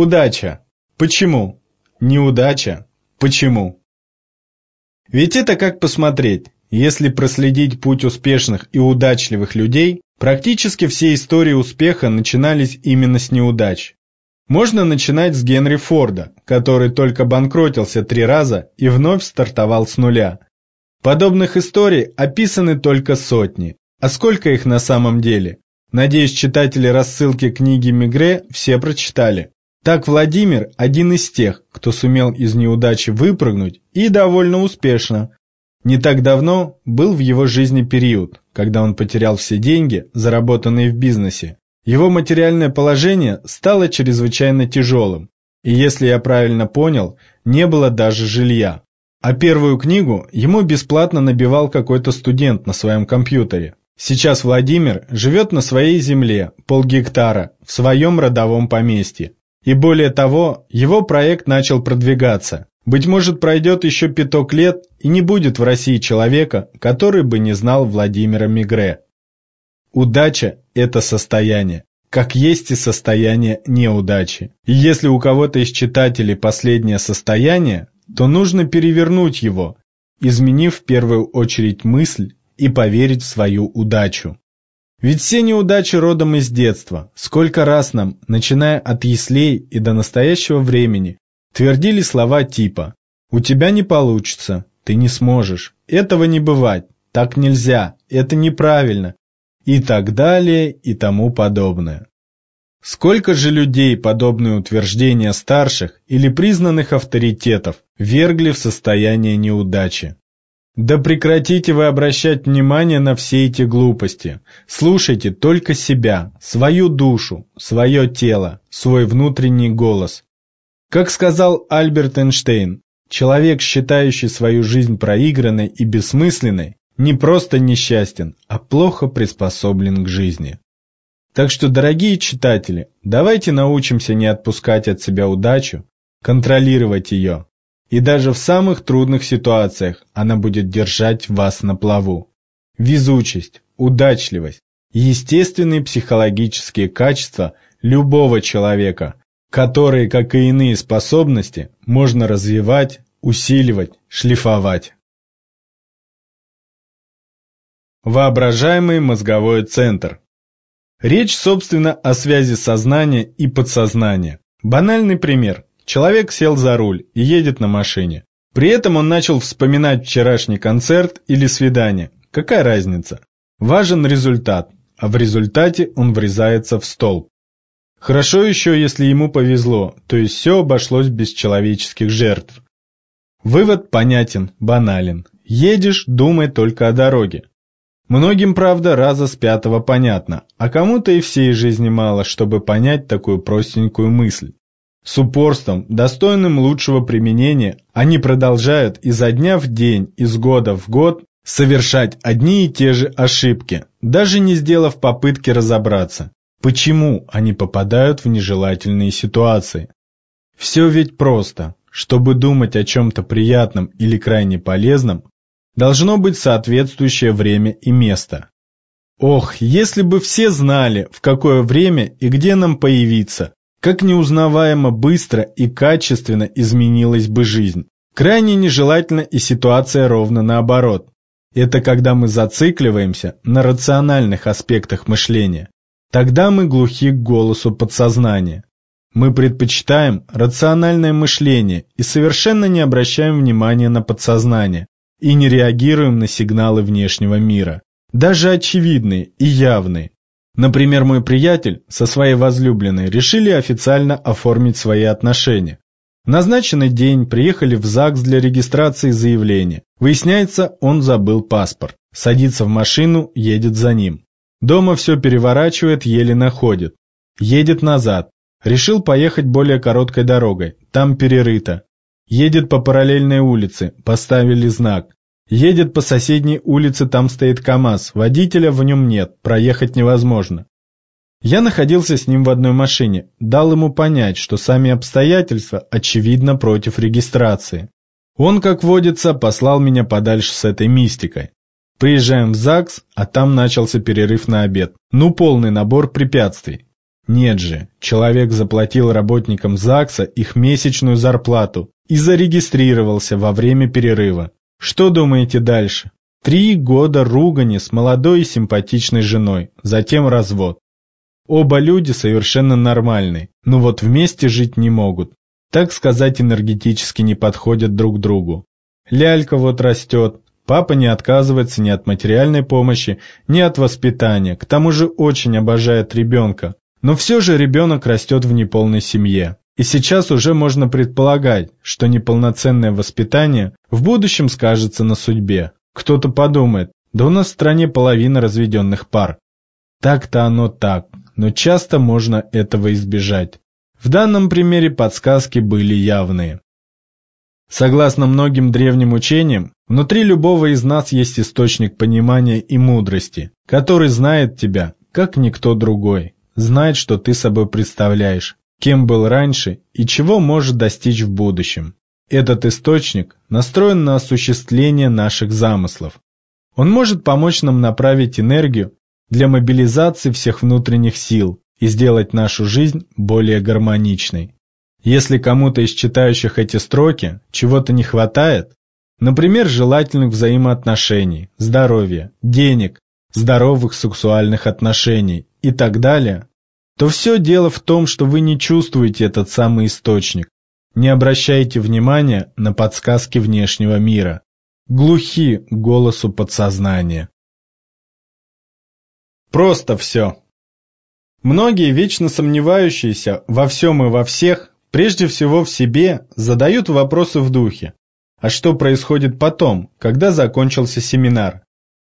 Удача. Почему? Неудача. Почему? Ведь это как посмотреть. Если проследить путь успешных и удачливых людей, практически все истории успеха начинались именно с неудач. Можно начинать с Генри Форда, который только банкротился три раза и вновь стартовал с нуля. Подобных историй описаны только сотни. А сколько их на самом деле? Надеюсь, читатели рассылки книги Мигре все прочитали. Так Владимир один из тех, кто сумел из неудачи выпрыгнуть и довольно успешно. Не так давно был в его жизни период, когда он потерял все деньги, заработанные в бизнесе. Его материальное положение стало чрезвычайно тяжелым, и если я правильно понял, не было даже жилья. А первую книгу ему бесплатно набивал какой-то студент на своем компьютере. Сейчас Владимир живет на своей земле, полгектара, в своем родовом поместье. И более того, его проект начал продвигаться. Быть может, пройдет еще пяток лет, и не будет в России человека, который бы не знал Владимира Мигре. Удача – это состояние, как есть и состояние неудачи. И если у кого-то из читателей последнее состояние, то нужно перевернуть его, изменив в первую очередь мысль и поверить в свою удачу. Ведь все неудачи родом из детства. Сколько раз нам, начиная от яслей и до настоящего времени, твердили слова типа «У тебя не получится, ты не сможешь, этого не бывать, так нельзя, это неправильно» и так далее и тому подобное. Сколько же людей подобные утверждения старших или признанных авторитетов вергли в состояние неудачи? Да прекратите вы обращать внимание на все эти глупости. Слушайте только себя, свою душу, свое тело, свой внутренний голос. Как сказал Альберт Эйнштейн, человек, считающий свою жизнь проигранной и бессмысленной, не просто несчастен, а плохо приспособлен к жизни. Так что, дорогие читатели, давайте научимся не отпускать от себя удачу, контролировать ее, и даже в самых трудных ситуациях она будет держать вас на плаву. Везучесть, удачливость, естественные психологические качества любого человека, которые, как и иные способности, можно развивать, усиливать, шлифовать. Воображаемый мозговой центр. Речь, собственно, о связи сознания и подсознания. Банальный пример. Человек сел за руль и едет на машине. При этом он начал вспоминать вчерашний концерт или свидание. Какая разница? Важен результат, а в результате он врезается в столб. Хорошо еще, если ему повезло, то есть все обошлось без человеческих жертв. Вывод понятен, банален. Едешь, думай только о дороге. Многим, правда, раза с пятого понятно, а кому-то и всей жизни мало, чтобы понять такую простенькую мысль. С упорством, достойным лучшего применения, они продолжают изо дня в день, из года в год совершать одни и те же ошибки, даже не сделав попытки разобраться, почему они попадают в нежелательные ситуации. Все ведь просто. Чтобы думать о чем-то приятном или крайне полезном, должно быть соответствующее время и место. Ох, если бы все знали, в какое время и где нам появиться, как неузнаваемо быстро и качественно изменилась бы жизнь. Крайне нежелательна и ситуация ровно наоборот. Это когда мы зацикливаемся на рациональных аспектах мышления. Тогда мы глухи к голосу подсознания. Мы предпочитаем рациональное мышление и совершенно не обращаем внимания на подсознание и не реагируем на сигналы внешнего мира, даже очевидные и явные. Например, мой приятель со своей возлюбленной решили официально оформить свои отношения. Назначенный день приехали в ЗАГС для регистрации заявления. Выясняется, он забыл паспорт. Садится в машину, едет за ним. Дома все переворачивает, еле находит. Едет назад. Решил поехать более короткой дорогой. Там перерыто. Едет по параллельной улице. Поставили знак. Едет по соседней улице, там стоит КАМАЗ, водителя в нем нет, проехать невозможно. Я находился с ним в одной машине, дал ему понять, что сами обстоятельства очевидно против регистрации. Он, как водится, послал меня подальше с этой мистикой. Приезжаем в ЗАГС, а там начался перерыв на обед. Ну, полный набор препятствий. Нет же, человек заплатил работникам ЗАГСа их месячную зарплату и зарегистрировался во время перерыва. Что думаете дальше? Три года ругани с молодой и симпатичной женой, затем развод. Оба люди совершенно нормальные, но вот вместе жить не могут. Так сказать, энергетически не подходят друг другу. Лялька вот растет, папа не отказывается ни от материальной помощи, ни от воспитания, к тому же очень обожает ребенка. Но все же ребенок растет в неполной семье. И сейчас уже можно предполагать, что неполноценное воспитание в будущем скажется на судьбе. Кто-то подумает, да у нас в стране половина разведенных пар. Так-то оно так, но часто можно этого избежать. В данном примере подсказки были явные. Согласно многим древним учениям, внутри любого из нас есть источник понимания и мудрости, который знает тебя, как никто другой, знает, что ты собой представляешь, кем был раньше и чего может достичь в будущем. Этот источник настроен на осуществление наших замыслов. Он может помочь нам направить энергию для мобилизации всех внутренних сил и сделать нашу жизнь более гармоничной. Если кому-то из читающих эти строки чего-то не хватает, например, желательных взаимоотношений, здоровья, денег, здоровых сексуальных отношений и так далее, то все дело в том, что вы не чувствуете этот самый источник, не обращаете внимания на подсказки внешнего мира, глухи голосу подсознания. Просто все. Многие, вечно сомневающиеся во всем и во всех, прежде всего в себе, задают вопросы в духе. А что происходит потом, когда закончился семинар?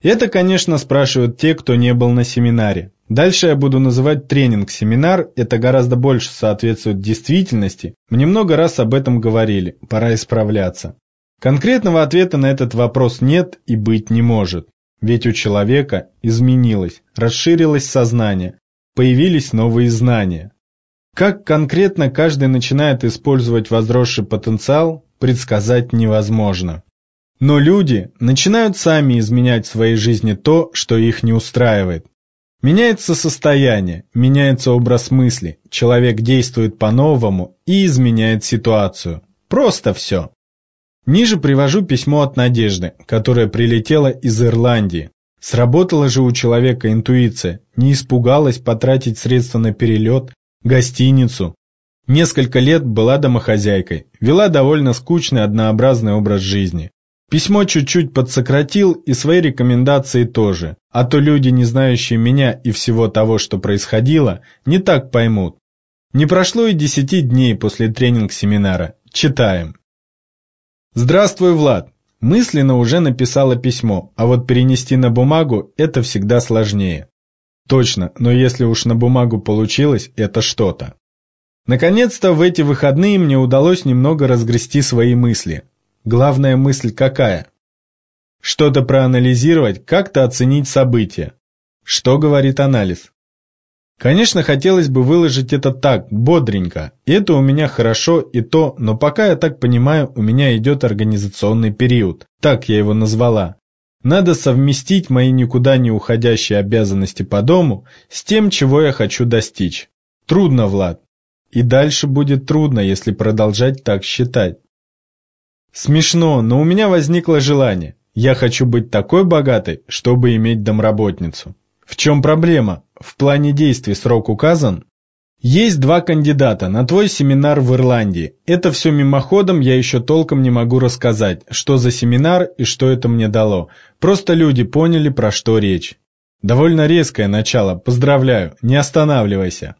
Это, конечно, спрашивают те, кто не был на семинаре. Дальше я буду называть тренинг-семинар, это гораздо больше соответствует действительности. Мне много раз об этом говорили, пора исправляться. Конкретного ответа на этот вопрос нет и быть не может. Ведь у человека изменилось, расширилось сознание, появились новые знания. Как конкретно каждый начинает использовать возросший потенциал, предсказать невозможно. Но люди начинают сами изменять в своей жизни то, что их не устраивает. Меняется состояние, меняется образ мысли, человек действует по-новому и изменяет ситуацию. Просто все. Ниже привожу письмо от Надежды, которое прилетело из Ирландии. Сработала же у человека интуиция, не испугалась потратить средства на перелет, гостиницу. Несколько лет была домохозяйкой, вела довольно скучный однообразный образ жизни. Письмо чуть-чуть подсократил и свои рекомендации тоже, а то люди, не знающие меня и всего того, что происходило, не так поймут. Не прошло и десяти дней после тренинг-семинара. Читаем. Здравствуй, Влад. Мысленно уже написала письмо, а вот перенести на бумагу – это всегда сложнее. Точно, но если уж на бумагу получилось, это что-то. Наконец-то в эти выходные мне удалось немного разгрести свои мысли. Главная мысль какая? Что-то проанализировать, как-то оценить события. Что говорит анализ? Конечно, хотелось бы выложить это так, бодренько. Это у меня хорошо, и то, но пока я так понимаю, у меня идет организационный период. Так я его назвала. Надо совместить мои никуда не уходящие обязанности по дому с тем, чего я хочу достичь. Трудно, Влад. И дальше будет трудно, если продолжать так считать. Смешно, но у меня возникло желание. Я хочу быть такой богатой, чтобы иметь домработницу. В чем проблема? В плане действий срок указан? Есть два кандидата на твой семинар в Ирландии. Это все мимоходом я еще толком не могу рассказать, что за семинар и что это мне дало. Просто люди поняли, про что речь. Довольно резкое начало, поздравляю, не останавливайся.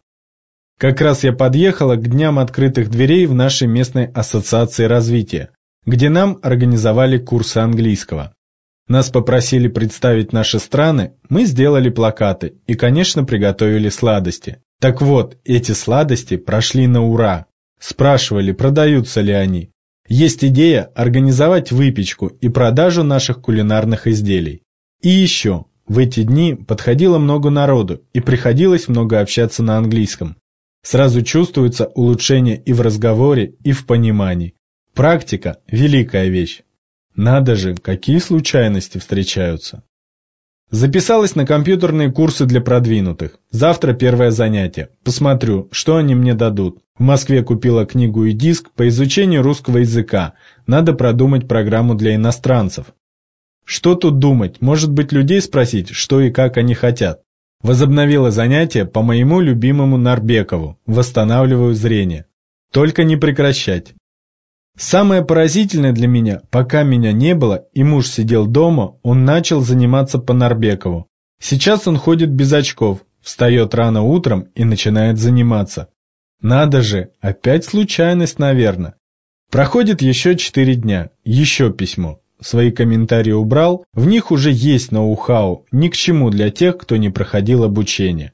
Как раз я подъехала к дням открытых дверей в нашей местной ассоциации развития где нам организовали курсы английского. Нас попросили представить наши страны, мы сделали плакаты и, конечно, приготовили сладости. Так вот, эти сладости прошли на ура. Спрашивали, продаются ли они. Есть идея организовать выпечку и продажу наших кулинарных изделий. И еще, в эти дни подходило много народу и приходилось много общаться на английском. Сразу чувствуется улучшение и в разговоре, и в понимании. Практика – великая вещь. Надо же, какие случайности встречаются. Записалась на компьютерные курсы для продвинутых. Завтра первое занятие. Посмотрю, что они мне дадут. В Москве купила книгу и диск по изучению русского языка. Надо продумать программу для иностранцев. Что тут думать? Может быть, людей спросить, что и как они хотят. Возобновила занятия по моему любимому Нарбекову. Восстанавливаю зрение. Только не прекращать. Самое поразительное для меня, пока меня не было и муж сидел дома, он начал заниматься по Нарбекову. Сейчас он ходит без очков, встает рано утром и начинает заниматься. Надо же, опять случайность, наверное. Проходит еще четыре дня, еще письмо. Свои комментарии убрал, в них уже есть ноу-хау, ни к чему для тех, кто не проходил обучение.